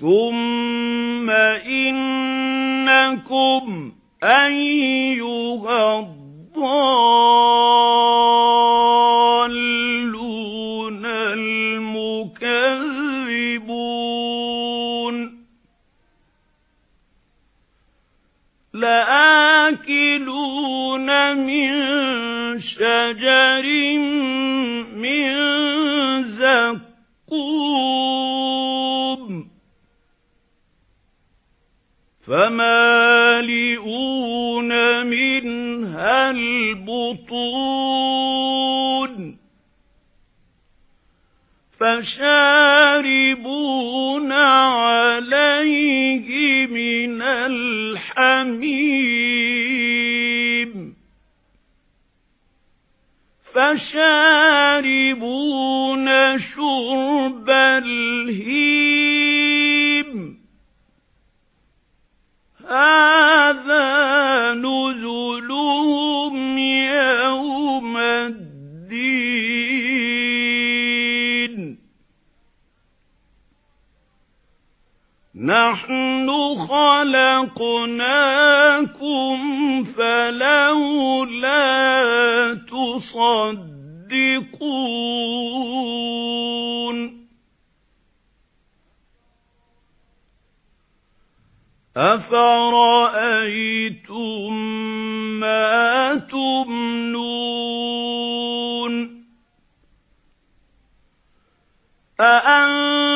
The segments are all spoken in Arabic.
ثُمَّ إِنَّكُمْ أَيُّهَا الضَّالُّونَ الْمُكَذِّبُونَ لَآكِلُونَ مِنْ شَجَرٍ مِنْ زَقُّومٍ فَمَالِئُونَ مِنْهَا الْبُطُونَ فَشَارِبُونَ عَلَيْهِ مِنَ الْحَمِيمِ فَشَارِبُونَ شُرْبَ نَحْنُ خَلَقْنَاكُمْ فَلَوْلَا تُصَدِّقُونَ. أَفَرَأَيْتُم مَّا تُمْنُونَ؟ أَأَنتُمْ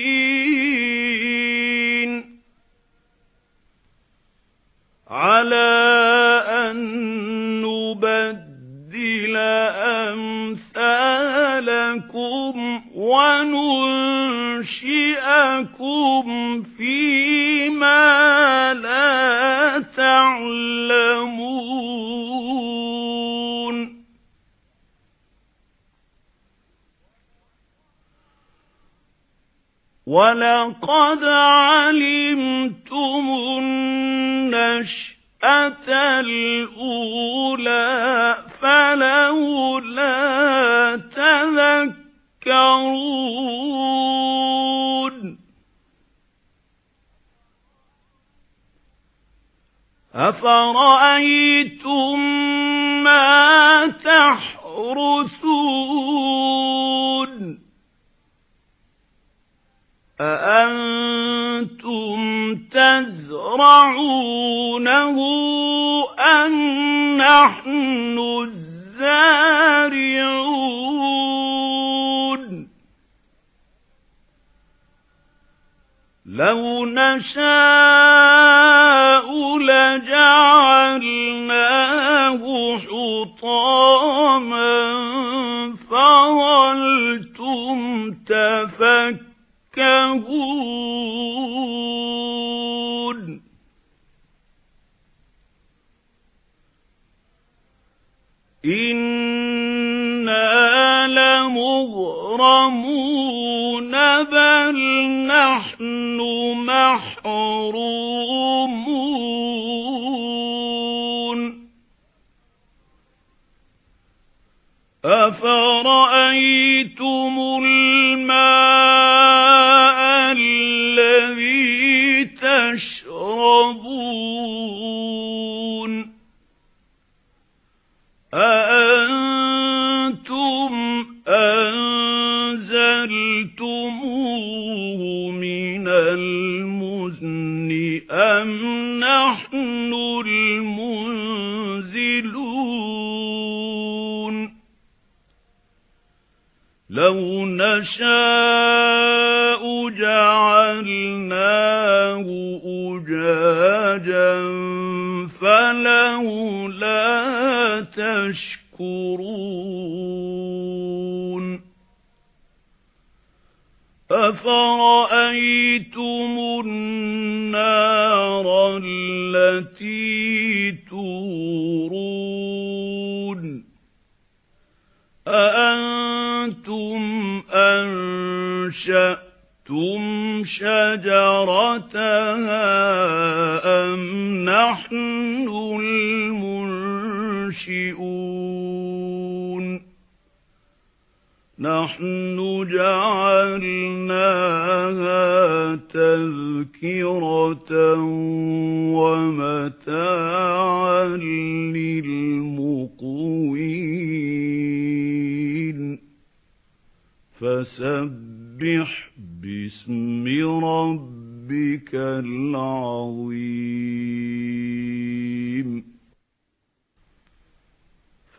تَعْلَمُونَ وَلَقَدْ عَلِمْتُمُ النَّشْأَةَ الْأُولَى فَلَوْلَا تَذَكَّرُونَ. أَفَرَأَيْتُم مَّا تَحْرُثُونَ؟ أَأَنتُمْ تَزْرَعُونَهُ أَمْ نَحْنُ الزَّارِعُونَ؟ لَوْ نَشَاءُ لَجَعَلْنَاهُ حُطَامًا فَظَلْتُمْ تَفَكَّهُونَ. إِنَّا لَمُغْرَمُونَ نَحْنُ مَحْرُومُونَ. أَفَرَأَيْتُمُ الْمُزْنِ أَمْ نَحْنُ الْمُنزِلُونَ لَوْ نَشَاءُ جَعَلْنَاهُ أُجَاجًا فَلَوْلَا تَشْكُرُونَ التي تورون أأنتم أنشأتم شجرتها أم نحن المنشئون نَحْنُ جَعَلْنَاهَا تَذْكِرَةً وَمَتَاعًا لِلْمُقْوِينَ. فَسَبِّحْ بِاسْمِ رَبِّكَ الْعَظِيمِ.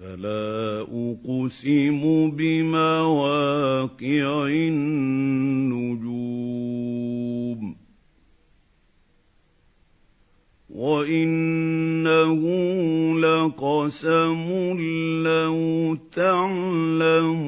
فَلَا أُقْسِمُ بِمَوَاقِعِ النُّجُومِ وَإِنَّهُ لَقَسَمٌ لَّوْ تَعْلَمُونَ